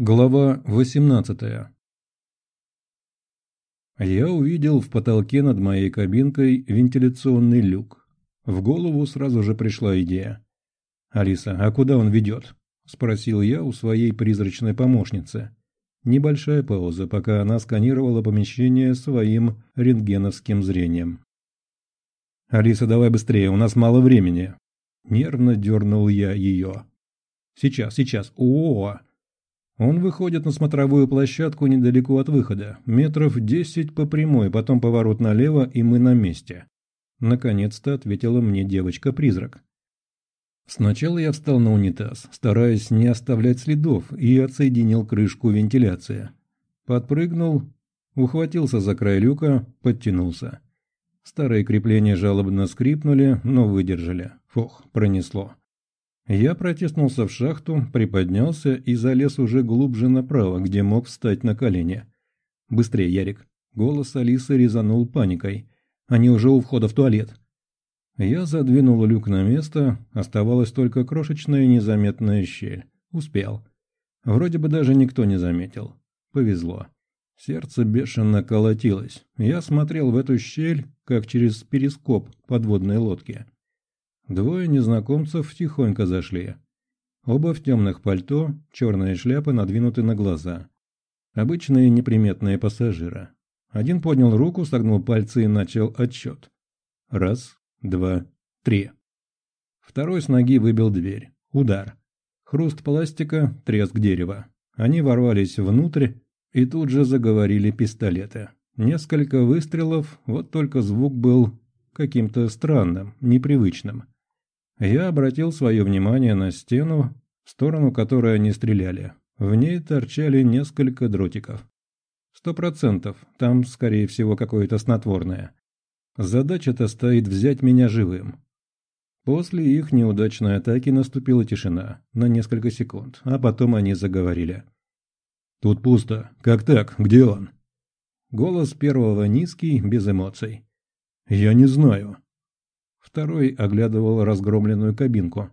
Глава 18 Я увидел в потолке над моей кабинкой вентиляционный люк. В голову сразу же пришла идея. «Алиса, а куда он ведет?» – спросил я у своей призрачной помощницы. Небольшая пауза, пока она сканировала помещение своим рентгеновским зрением. «Алиса, давай быстрее, у нас мало времени». Нервно дернул я ее. «Сейчас, сейчас. О, -о, -о он выходит на смотровую площадку недалеко от выхода, метров десять по прямой, потом поворот налево, и мы на месте. Наконец-то ответила мне девочка-призрак. Сначала я встал на унитаз, стараясь не оставлять следов, и отсоединил крышку вентиляции. Подпрыгнул, ухватился за край люка, подтянулся. Старые крепления жалобно скрипнули, но выдержали. Фух, пронесло. Я протиснулся в шахту, приподнялся и залез уже глубже направо, где мог встать на колени. «Быстрее, Ярик!» Голос Алисы резанул паникой. «Они уже у входа в туалет!» Я задвинул люк на место, оставалась только крошечная незаметная щель. Успел. Вроде бы даже никто не заметил. Повезло. Сердце бешено колотилось. Я смотрел в эту щель, как через перископ подводной лодки. Двое незнакомцев тихонько зашли. Оба в темных пальто, черные шляпы надвинуты на глаза. Обычные неприметные пассажиры. Один поднял руку, согнул пальцы и начал отсчет. Раз, два, три. Второй с ноги выбил дверь. Удар. Хруст пластика, треск дерева. Они ворвались внутрь и тут же заговорили пистолеты. Несколько выстрелов, вот только звук был каким-то странным, непривычным. Я обратил свое внимание на стену, в сторону которой они стреляли. В ней торчали несколько дротиков. Сто процентов, там, скорее всего, какое-то снотворное. Задача-то стоит взять меня живым. После их неудачной атаки наступила тишина, на несколько секунд, а потом они заговорили. «Тут пусто. Как так? Где он?» Голос первого низкий, без эмоций. «Я не знаю», Второй оглядывал разгромленную кабинку.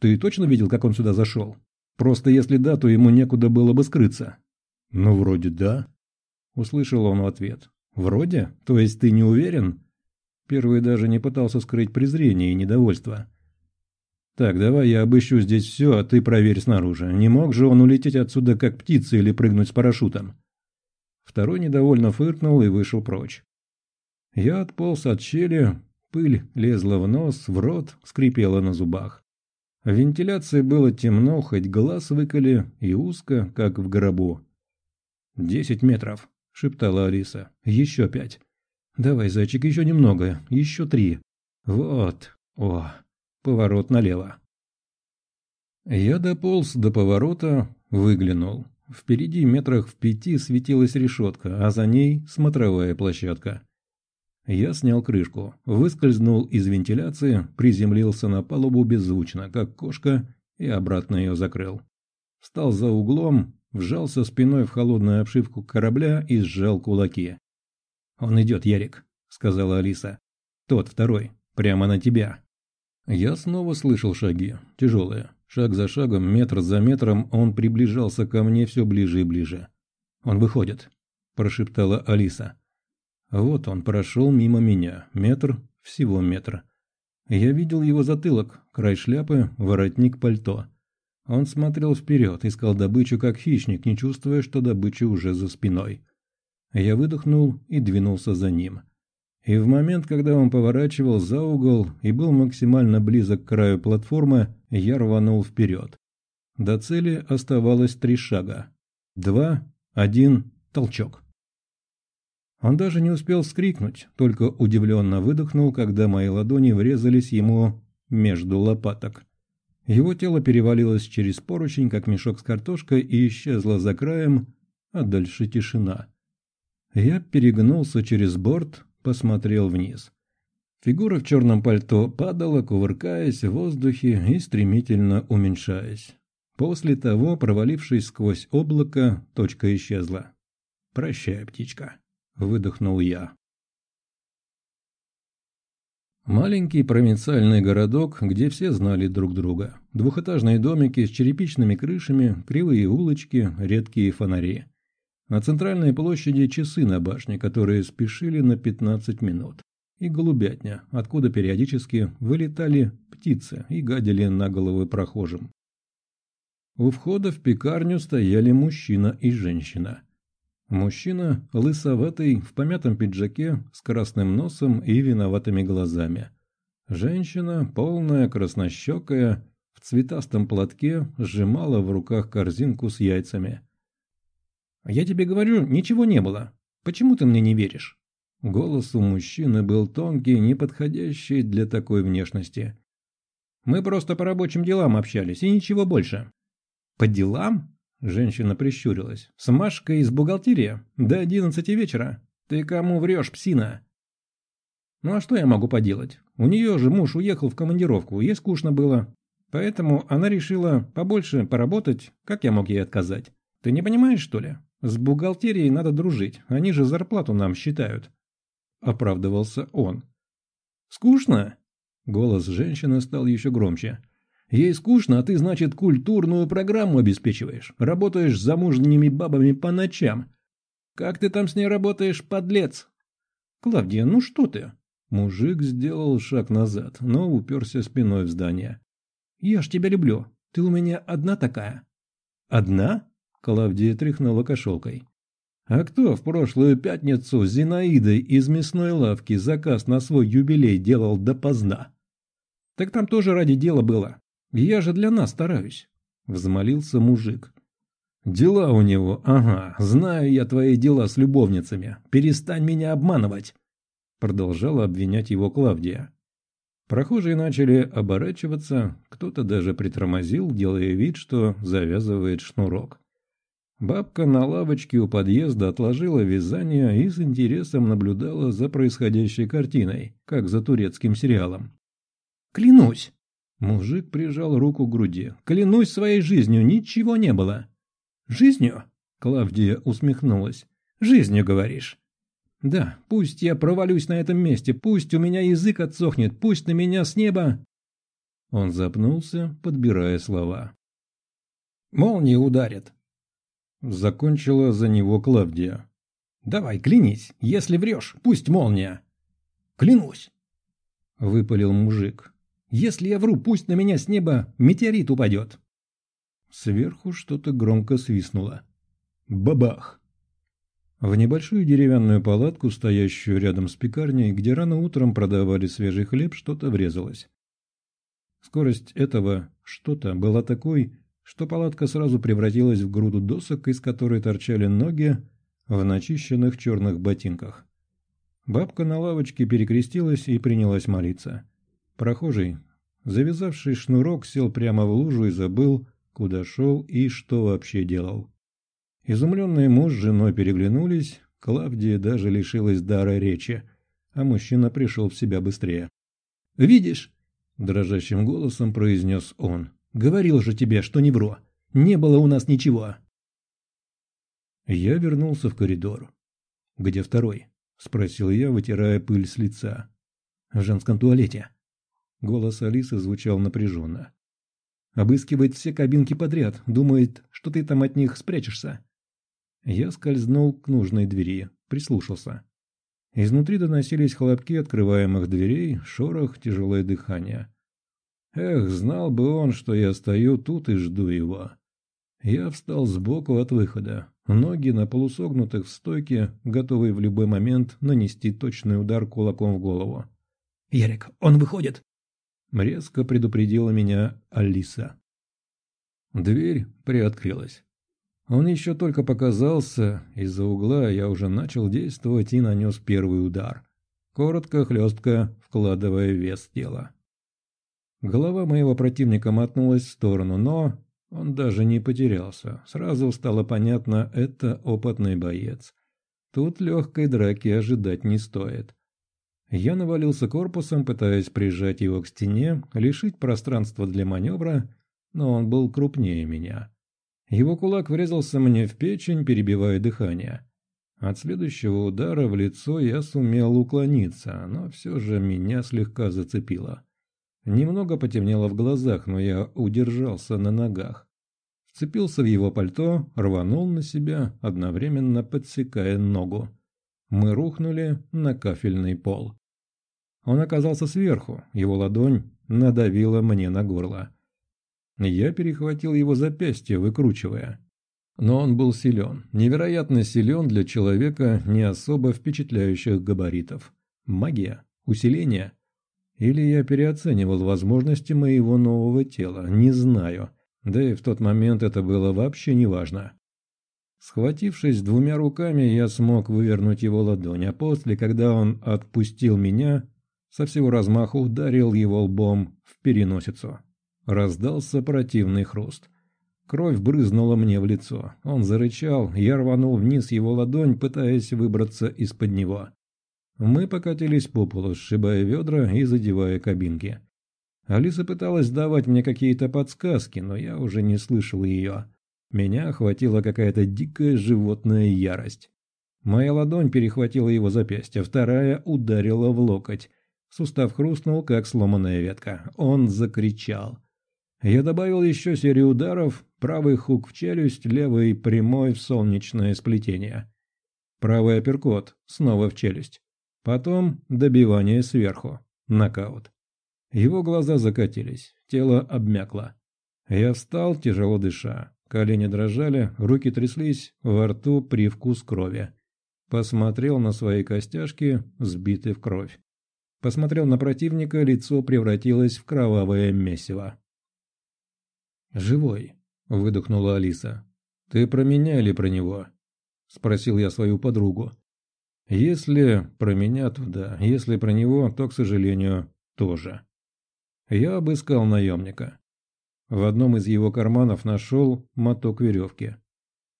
«Ты точно видел, как он сюда зашел? Просто если да, то ему некуда было бы скрыться». «Ну, вроде да», — услышал он в ответ. «Вроде? То есть ты не уверен?» Первый даже не пытался скрыть презрение и недовольство. «Так, давай я обыщу здесь все, а ты проверь снаружи. Не мог же он улететь отсюда как птица или прыгнуть с парашютом?» Второй недовольно фыркнул и вышел прочь. Я отполз от щели, Пыль лезла в нос, в рот, скрипела на зубах. В вентиляции было темно, хоть глаз выколи, и узко, как в гробу. «Десять метров», — шептала Алиса. «Еще пять. Давай, зайчик, еще немного. Еще три. Вот. О, поворот налево». Я дополз до поворота, выглянул. Впереди метрах в пяти светилась решетка, а за ней смотровая площадка. Я снял крышку, выскользнул из вентиляции, приземлился на палубу беззвучно, как кошка, и обратно ее закрыл. Встал за углом, вжался спиной в холодную обшивку корабля и сжал кулаки. «Он идет, Ярик», — сказала Алиса. «Тот, второй, прямо на тебя». Я снова слышал шаги, тяжелые. Шаг за шагом, метр за метром, он приближался ко мне все ближе и ближе. «Он выходит», – прошептала Алиса. Вот он прошел мимо меня, метр, всего метр. Я видел его затылок, край шляпы, воротник пальто. Он смотрел вперед, искал добычу как хищник, не чувствуя, что добыча уже за спиной. Я выдохнул и двинулся за ним. И в момент, когда он поворачивал за угол и был максимально близок к краю платформы, я рванул вперед. До цели оставалось три шага. Два, один, толчок. Он даже не успел вскрикнуть, только удивленно выдохнул, когда мои ладони врезались ему между лопаток. Его тело перевалилось через поручень, как мешок с картошкой, и исчезло за краем, а дальше тишина. Я перегнулся через борт, посмотрел вниз. Фигура в черном пальто падала, кувыркаясь в воздухе и стремительно уменьшаясь. После того, провалившись сквозь облако, точка исчезла. «Прощай, птичка». – выдохнул я. Маленький провинциальный городок, где все знали друг друга. Двухэтажные домики с черепичными крышами, кривые улочки, редкие фонари. На центральной площади часы на башне, которые спешили на 15 минут. И голубятня, откуда периодически вылетали птицы и гадили на головы прохожим. У входа в пекарню стояли мужчина и женщина. Мужчина, лысоватый, в помятом пиджаке, с красным носом и виноватыми глазами. Женщина, полная, краснощекая, в цветастом платке, сжимала в руках корзинку с яйцами. «Я тебе говорю, ничего не было. Почему ты мне не веришь?» Голос у мужчины был тонкий, неподходящий для такой внешности. «Мы просто по рабочим делам общались, и ничего больше». «По делам?» Женщина прищурилась. «С Машкой из бухгалтерии? До одиннадцати вечера? Ты кому врешь, псина?» «Ну а что я могу поделать? У нее же муж уехал в командировку, ей скучно было. Поэтому она решила побольше поработать, как я мог ей отказать? Ты не понимаешь, что ли? С бухгалтерией надо дружить, они же зарплату нам считают». Оправдывался он. «Скучно?» Голос женщины стал еще громче. Ей скучно, а ты, значит, культурную программу обеспечиваешь. Работаешь с замужними бабами по ночам. Как ты там с ней работаешь, подлец? Клавдия, ну что ты? Мужик сделал шаг назад, но уперся спиной в здание. Я ж тебя люблю. Ты у меня одна такая. Одна? Клавдия тряхнула кошелкой. А кто в прошлую пятницу с Зинаидой из мясной лавки заказ на свой юбилей делал допоздна? Так там тоже ради дела было. Я же для нас стараюсь», — взмолился мужик. «Дела у него, ага, знаю я твои дела с любовницами. Перестань меня обманывать!» Продолжала обвинять его Клавдия. Прохожие начали оборачиваться, кто-то даже притормозил, делая вид, что завязывает шнурок. Бабка на лавочке у подъезда отложила вязание и с интересом наблюдала за происходящей картиной, как за турецким сериалом. «Клянусь!» Мужик прижал руку к груди. «Клянусь своей жизнью, ничего не было». «Жизнью?» Клавдия усмехнулась. «Жизнью, говоришь?» «Да, пусть я провалюсь на этом месте, пусть у меня язык отсохнет, пусть на меня с неба...» Он запнулся, подбирая слова. «Молния ударит!» Закончила за него Клавдия. «Давай, клянись, если врешь, пусть молния!» «Клянусь!» Выпалил мужик. Если я вру, пусть на меня с неба метеорит упадет. Сверху что-то громко свистнуло. Бабах! В небольшую деревянную палатку, стоящую рядом с пекарней, где рано утром продавали свежий хлеб, что-то врезалось. Скорость этого «что-то» была такой, что палатка сразу превратилась в груду досок, из которой торчали ноги в начищенных черных ботинках. Бабка на лавочке перекрестилась и принялась молиться. Прохожий, завязавший шнурок, сел прямо в лужу и забыл, куда шел и что вообще делал. Изумленные муж с женой переглянулись, Клавдия даже лишилась дара речи, а мужчина пришел в себя быстрее. «Видишь?» – дрожащим голосом произнес он. «Говорил же тебе, что не вру. Не было у нас ничего». Я вернулся в коридор. «Где второй?» – спросил я, вытирая пыль с лица. «В женском туалете», Голос Алисы звучал напряженно. «Обыскивает все кабинки подряд, думает, что ты там от них спрячешься». Я скользнул к нужной двери, прислушался. Изнутри доносились хлопки открываемых дверей, шорох, тяжелое дыхание. Эх, знал бы он, что я стою тут и жду его. Я встал сбоку от выхода, ноги на полусогнутых в стойке, готовые в любой момент нанести точный удар кулаком в голову. «Ярик, он выходит!» Резко предупредила меня Алиса. Дверь приоткрылась. Он еще только показался, из-за угла я уже начал действовать и нанес первый удар. Коротко, хлестко, вкладывая вес тела. Голова моего противника мотнулась в сторону, но он даже не потерялся. Сразу стало понятно, это опытный боец. Тут легкой драки ожидать не стоит. Я навалился корпусом, пытаясь прижать его к стене, лишить пространства для маневра, но он был крупнее меня. Его кулак врезался мне в печень, перебивая дыхание. От следующего удара в лицо я сумел уклониться, но все же меня слегка зацепило. Немного потемнело в глазах, но я удержался на ногах. Вцепился в его пальто, рванул на себя, одновременно подсекая ногу. Мы рухнули на кафельный пол. Он оказался сверху, его ладонь надавила мне на горло. Я перехватил его запястье, выкручивая. Но он был силен, невероятно силен для человека не особо впечатляющих габаритов. Магия? Усиление? Или я переоценивал возможности моего нового тела, не знаю. Да и в тот момент это было вообще неважно. Схватившись двумя руками, я смог вывернуть его ладонь, а после, когда он отпустил меня, со всего размаху ударил его лбом в переносицу. Раздался противный хруст. Кровь брызнула мне в лицо. Он зарычал, я рванул вниз его ладонь, пытаясь выбраться из-под него. Мы покатились по полу, сшибая ведра и задевая кабинки. Алиса пыталась давать мне какие-то подсказки, но я уже не слышал ее. Меня охватила какая-то дикая животная ярость. Моя ладонь перехватила его запястье, вторая ударила в локоть. Сустав хрустнул, как сломанная ветка. Он закричал. Я добавил еще серию ударов, правый хук в челюсть, левый прямой в солнечное сплетение. Правый апперкот, снова в челюсть. Потом добивание сверху. Нокаут. Его глаза закатились, тело обмякло. Я встал, тяжело дыша. Колени дрожали, руки тряслись, во рту привкус крови. Посмотрел на свои костяшки, сбитые в кровь. Посмотрел на противника, лицо превратилось в кровавое месиво. «Живой», — выдохнула Алиса. «Ты про меня или про него?» — спросил я свою подругу. «Если про меня, то да. Если про него, то, к сожалению, тоже». Я обыскал наемника. В одном из его карманов нашел моток веревки.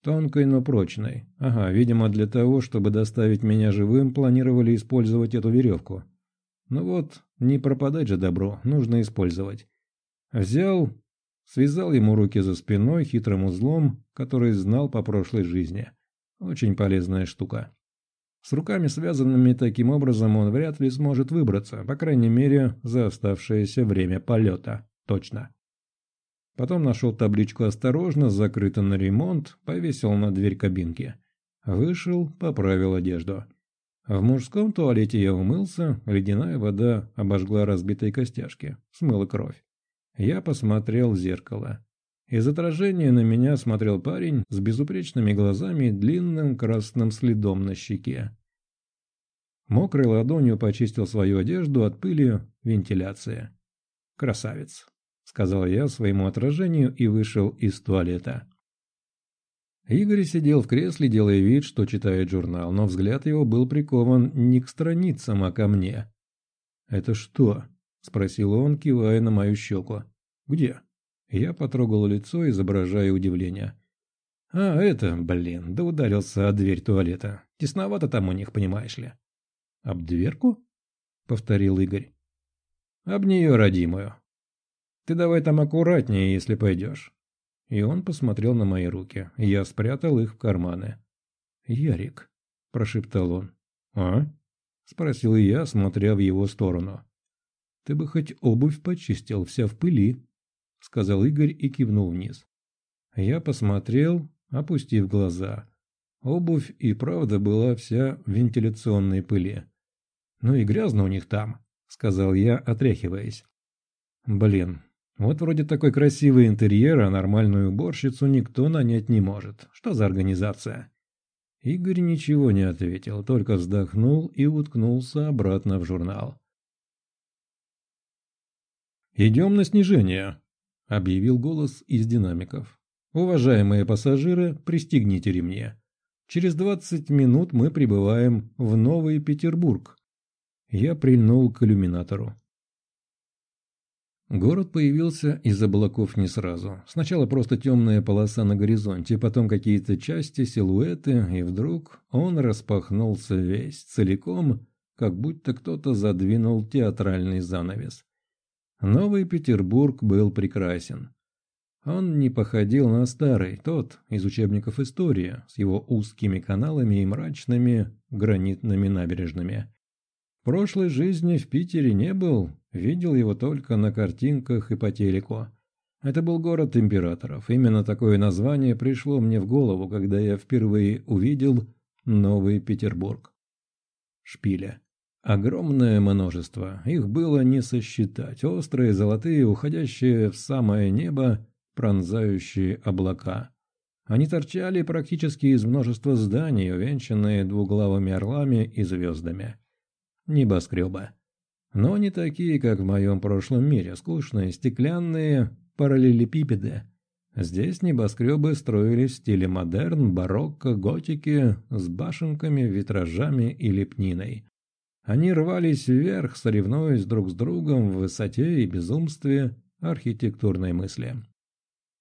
Тонкой, но прочной. Ага, видимо, для того, чтобы доставить меня живым, планировали использовать эту веревку. Ну вот, не пропадать же добро, нужно использовать. Взял, связал ему руки за спиной хитрым узлом, который знал по прошлой жизни. Очень полезная штука. С руками связанными таким образом он вряд ли сможет выбраться, по крайней мере, за оставшееся время полета. Точно. Потом нашел табличку «Осторожно», закрыто на ремонт, повесил на дверь кабинки. Вышел, поправил одежду. В мужском туалете я умылся, ледяная вода обожгла разбитые костяшки, смыла кровь. Я посмотрел в зеркало. Из отражения на меня смотрел парень с безупречными глазами и длинным красным следом на щеке. Мокрой ладонью почистил свою одежду от пыли, вентиляция. Красавец сказал я своему отражению и вышел из туалета. Игорь сидел в кресле, делая вид, что читает журнал, но взгляд его был прикован не к страницам, а ко мне. «Это что?» – спросил он, кивая на мою щеку. «Где?» Я потрогал лицо, изображая удивление. «А, это, блин, да ударился о дверь туалета. Тесновато там у них, понимаешь ли». «Об дверку?» — повторил Игорь. «Об нее, родимую», ты давай там аккуратнее, если пойдешь». И он посмотрел на мои руки. Я спрятал их в карманы. «Ярик», – прошептал он. «А?» – спросил я, смотря в его сторону. «Ты бы хоть обувь почистил, вся в пыли», – сказал Игорь и кивнул вниз. Я посмотрел, опустив глаза. Обувь и правда была вся в вентиляционной пыли. «Ну и грязно у них там», – сказал я, отряхиваясь. «Блин, вот вроде такой красивый интерьер, а нормальную уборщицу никто нанять не может. Что за организация? Игорь ничего не ответил, только вздохнул и уткнулся обратно в журнал. «Идем на снижение», — объявил голос из динамиков. «Уважаемые пассажиры, пристегните ремни. Через двадцать минут мы прибываем в Новый Петербург». Я прильнул к иллюминатору. Город появился из облаков не сразу. Сначала просто темная полоса на горизонте, потом какие-то части, силуэты, и вдруг он распахнулся весь, целиком, как будто кто-то задвинул театральный занавес. Новый Петербург был прекрасен. Он не походил на старый, тот из учебников истории, с его узкими каналами и мрачными гранитными набережными. Прошлой жизни в Питере не был, видел его только на картинках и по телеку. Это был город императоров. Именно такое название пришло мне в голову, когда я впервые увидел Новый Петербург. Шпиля. Огромное множество. Их было не сосчитать. Острые, золотые, уходящие в самое небо, пронзающие облака. Они торчали практически из множества зданий, увенчанные двуглавыми орлами и звездами. Небоскребы. Но не такие, как в моем прошлом мире, скучные, стеклянные параллелепипеды. Здесь небоскребы строились в стиле модерн, барокко, готики, с башенками, витражами и лепниной. Они рвались вверх, соревнуясь друг с другом в высоте и безумстве архитектурной мысли.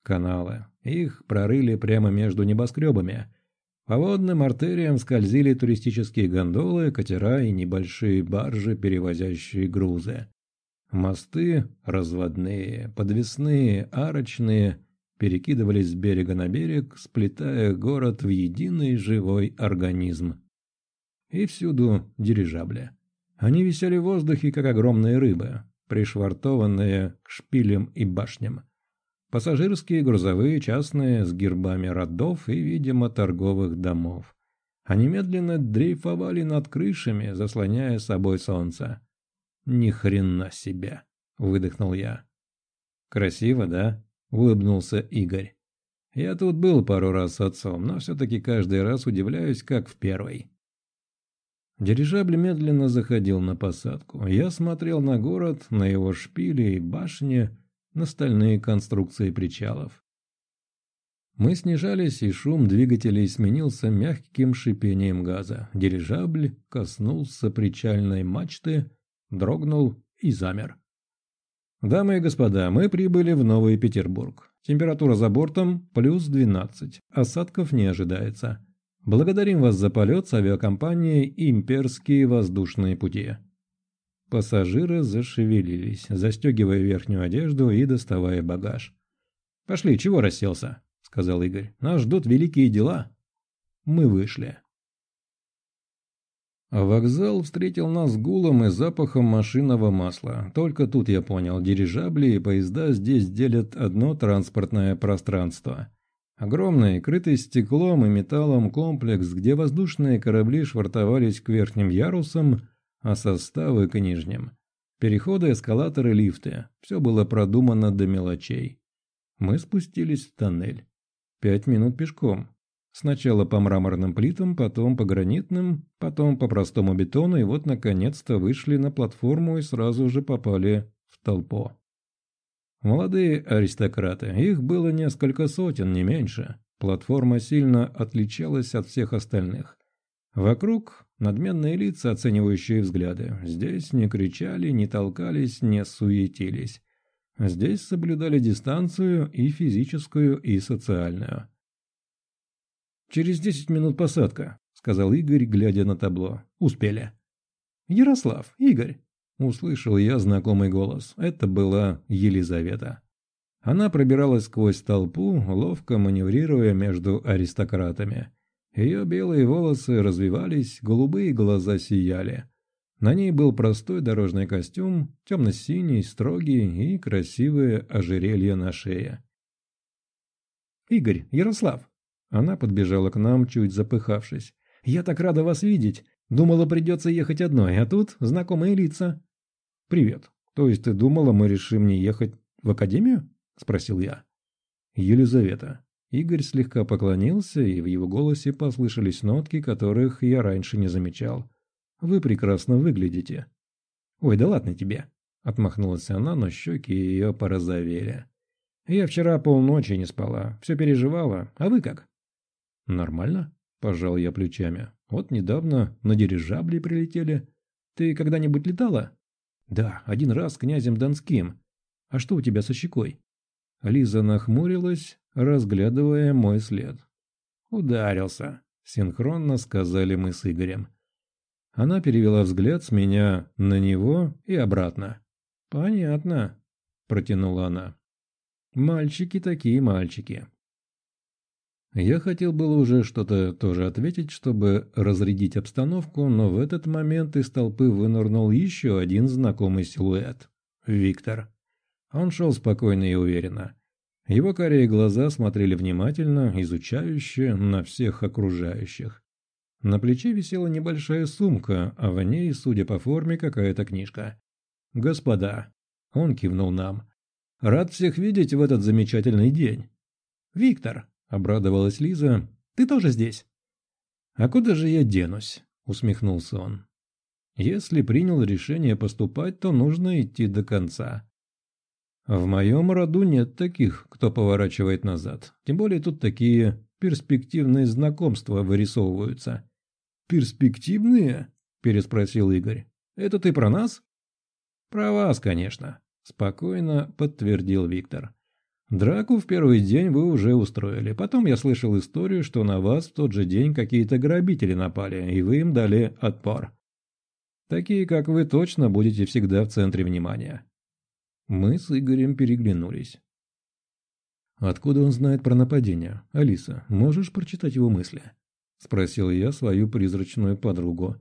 Каналы. Их прорыли прямо между небоскребами. По водным артериям скользили туристические гондолы, катера и небольшие баржи, перевозящие грузы. Мосты разводные, подвесные, арочные перекидывались с берега на берег, сплетая город в единый живой организм и всюду дирижабли. Они висели в воздухе, как огромные рыбы, пришвартованные к шпилям и башням. Пассажирские, грузовые, частные, с гербами родов и, видимо, торговых домов. Они медленно дрейфовали над крышами, заслоняя собой солнце. «Ни хрена себе!» — выдохнул я. «Красиво, да?» — улыбнулся Игорь. «Я тут был пару раз с отцом, но все-таки каждый раз удивляюсь, как в первый». Дирижабль медленно заходил на посадку. Я смотрел на город, на его шпили и башни, на стальные конструкции причалов. Мы снижались, и шум двигателей сменился мягким шипением газа. Дирижабль коснулся причальной мачты, дрогнул и замер. «Дамы и господа, мы прибыли в Новый Петербург. Температура за бортом плюс 12. Осадков не ожидается. Благодарим вас за полет с авиакомпанией «Имперские воздушные пути». Пассажиры зашевелились, застегивая верхнюю одежду и доставая багаж. «Пошли, чего расселся?» — сказал Игорь. «Нас ждут великие дела». Мы вышли. Вокзал встретил нас гулом и запахом машинного масла. Только тут я понял, дирижабли и поезда здесь делят одно транспортное пространство. Огромный, крытый стеклом и металлом комплекс, где воздушные корабли швартовались к верхним ярусам, а составы к нижним. Переходы, эскалаторы, лифты. Все было продумано до мелочей. Мы спустились в тоннель. Пять минут пешком. Сначала по мраморным плитам, потом по гранитным, потом по простому бетону, и вот наконец-то вышли на платформу и сразу же попали в толпу. Молодые аристократы, их было несколько сотен, не меньше. Платформа сильно отличалась от всех остальных. Вокруг надменные лица, оценивающие взгляды. Здесь не кричали, не толкались, не суетились. Здесь соблюдали дистанцию и физическую, и социальную. «Через десять минут посадка», — сказал Игорь, глядя на табло. «Успели». «Ярослав, Игорь, Услышал я знакомый голос. Это была Елизавета. Она пробиралась сквозь толпу, ловко маневрируя между аристократами. Ее белые волосы развивались, голубые глаза сияли. На ней был простой дорожный костюм, темно-синий, строгий и красивое ожерелье на шее. «Игорь, Ярослав!» Она подбежала к нам, чуть запыхавшись. «Я так рада вас видеть! Думала, придется ехать одной, а тут знакомые лица». «Привет. То есть ты думала, мы решим не ехать в академию?» – спросил я. «Елизавета». Игорь слегка поклонился, и в его голосе послышались нотки, которых я раньше не замечал. «Вы прекрасно выглядите». «Ой, да ладно тебе», – отмахнулась она, но щеки ее порозовели. «Я вчера полночи не спала, все переживала, а вы как?» «Нормально», – пожал я плечами. «Вот недавно на дирижабле прилетели. Ты когда-нибудь летала?» «Да, один раз князем Донским. А что у тебя со щекой?» Лиза нахмурилась, разглядывая мой след. «Ударился», — синхронно сказали мы с Игорем. Она перевела взгляд с меня на него и обратно. «Понятно», — протянула она. Мальчики такие мальчики. Я хотел было уже что-то тоже ответить, чтобы разрядить обстановку, но в этот момент из толпы вынырнул еще один знакомый силуэт. Виктор. Он шел спокойно и уверенно. Его карие глаза смотрели внимательно, изучающе на всех окружающих. На плече висела небольшая сумка, а в ней, судя по форме, какая-то книжка. «Господа», — он кивнул нам, — «рад всех видеть в этот замечательный день». «Виктор», — обрадовалась Лиза. «Ты тоже здесь?» «А куда же я денусь?» — усмехнулся он. «Если принял решение поступать, то нужно идти до конца. В моем роду нет таких, кто поворачивает назад. Тем более тут такие перспективные знакомства вырисовываются». «Перспективные?» – переспросил Игорь. «Это ты про нас?» «Про вас, конечно», – спокойно подтвердил Виктор. Драку в первый день вы уже устроили. Потом я слышал историю, что на вас в тот же день какие-то грабители напали, и вы им дали отпор. Такие, как вы, точно будете всегда в центре внимания. Мы с Игорем переглянулись. «Откуда он знает про нападение? Алиса, можешь прочитать его мысли?» Спросил я свою призрачную подругу.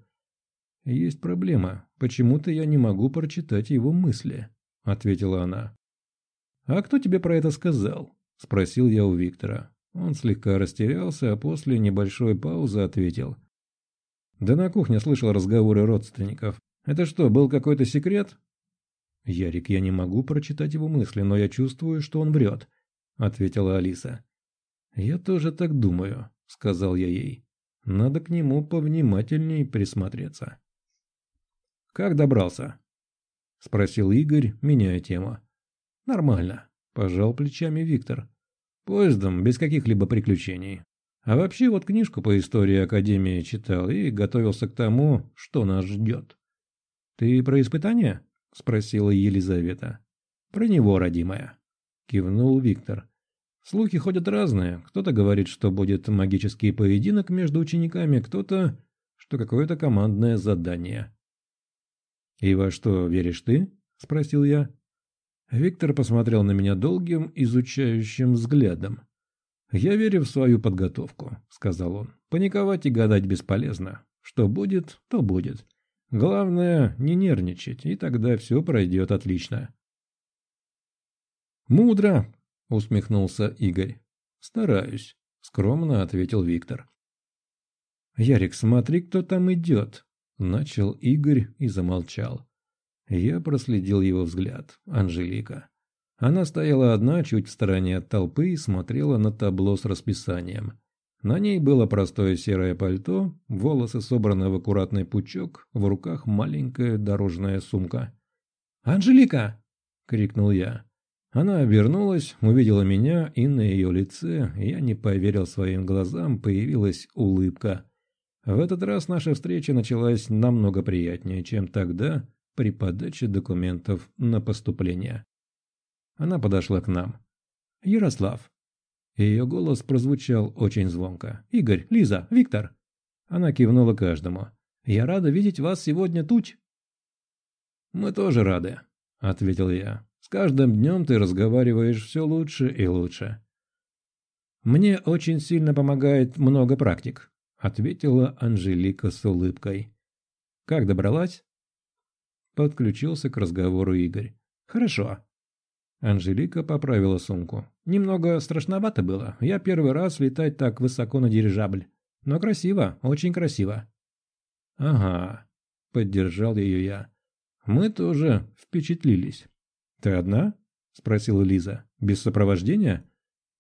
«Есть проблема. Почему-то я не могу прочитать его мысли», — ответила она. «А кто тебе про это сказал?» – спросил я у Виктора. Он слегка растерялся, а после небольшой паузы ответил. «Да на кухне слышал разговоры родственников. Это что, был какой-то секрет?» «Ярик, я не могу прочитать его мысли, но я чувствую, что он врет», – ответила Алиса. «Я тоже так думаю», – сказал я ей. «Надо к нему повнимательней присмотреться». «Как добрался?» – спросил Игорь, меняя тему. «Нормально», – пожал плечами Виктор. «Поездом, без каких-либо приключений. А вообще вот книжку по истории Академии читал и готовился к тому, что нас ждет». «Ты про испытания?» – спросила Елизавета. «Про него, родимая», – кивнул Виктор. «Слухи ходят разные. Кто-то говорит, что будет магический поединок между учениками, кто-то, что какое-то командное задание». «И во что веришь ты?» – спросил я. Виктор посмотрел на меня долгим, изучающим взглядом. «Я верю в свою подготовку», — сказал он. «Паниковать и гадать бесполезно. Что будет, то будет. Главное, не нервничать, и тогда все пройдет отлично». «Мудро», — усмехнулся Игорь. «Стараюсь», — скромно ответил Виктор. «Ярик, смотри, кто там идет», — начал Игорь и замолчал. Я проследил его взгляд. Анжелика. Она стояла одна, чуть в стороне от толпы, и смотрела на табло с расписанием. На ней было простое серое пальто, волосы собраны в аккуратный пучок, в руках маленькая дорожная сумка. «Анжелика!» — крикнул я. Она обернулась, увидела меня, и на ее лице, я не поверил своим глазам, появилась улыбка. В этот раз наша встреча началась намного приятнее, чем тогда, при подаче документов на поступление. Она подошла к нам. «Ярослав». Ее голос прозвучал очень звонко. «Игорь, Лиза, Виктор». Она кивнула каждому. «Я рада видеть вас сегодня тут». «Мы тоже рады», — ответил я. «С каждым днем ты разговариваешь все лучше и лучше». «Мне очень сильно помогает много практик», — ответила Анжелика с улыбкой. «Как добралась?» Подключился к разговору Игорь. «Хорошо». Анжелика поправила сумку. «Немного страшновато было. Я первый раз летать так высоко на дирижабль. Но красиво, очень красиво». «Ага», — поддержал ее я. «Мы тоже впечатлились». «Ты одна?» — спросила Лиза. «Без сопровождения?»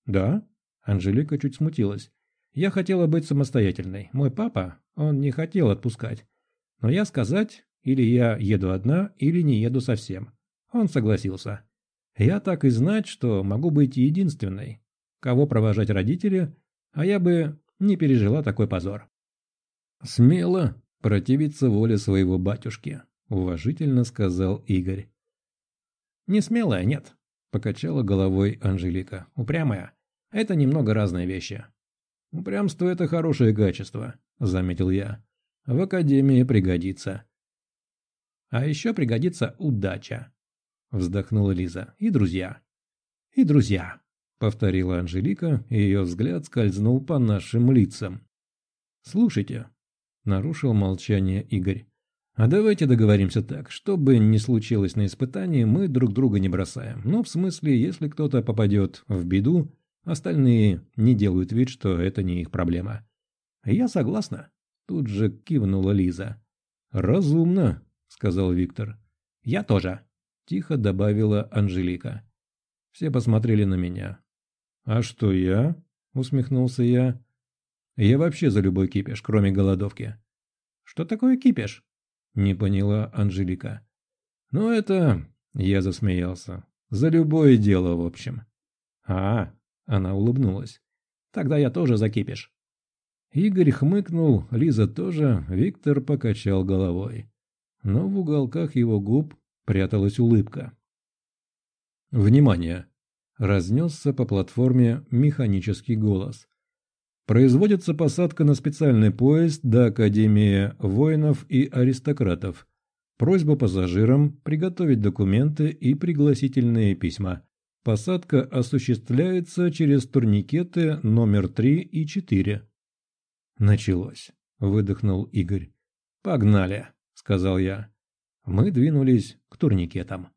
«Да». Анжелика чуть смутилась. «Я хотела быть самостоятельной. Мой папа, он не хотел отпускать. Но я сказать, или я еду одна, или не еду совсем. Он согласился. Я так и знать, что могу быть единственной, кого провожать родители, а я бы не пережила такой позор. Смело противиться воле своего батюшки, уважительно сказал Игорь. Не смелая, нет, покачала головой Анжелика. Упрямая. Это немного разные вещи. Упрямство – это хорошее качество, заметил я. В академии пригодится. А еще пригодится удача. Вздохнула Лиза. И друзья. и друзья», — повторила Анжелика, и ее взгляд скользнул по нашим лицам. «Слушайте», — нарушил молчание Игорь, — «а давайте договоримся так, что бы ни случилось на испытании, мы друг друга не бросаем. Ну, в смысле, если кто-то попадет в беду, остальные не делают вид, что это не их проблема». «Я согласна», — тут же кивнула Лиза. «Разумно», — сказал Виктор. «Я тоже», — тихо добавила Анжелика. Все посмотрели на меня. «А что я?» — усмехнулся я. «Я вообще за любой кипиш, кроме голодовки». «Что такое кипиш?» — не поняла Анжелика. «Ну это...» — я засмеялся. «За любое дело, в общем». «А, — она улыбнулась. «Тогда я тоже за кипиш». Игорь хмыкнул, Лиза тоже, Виктор покачал головой. Но в уголках его губ пряталась улыбка. «Внимание!» – разнесся по платформе механический голос. «Производится посадка на специальный поезд до Академии воинов и аристократов. Просьба пассажирам приготовить документы и пригласительные письма. Посадка осуществляется через турникеты номер 3 и 4». «Началось», – выдохнул Игорь. «Погнали», – сказал я. Мы двинулись к турникетам.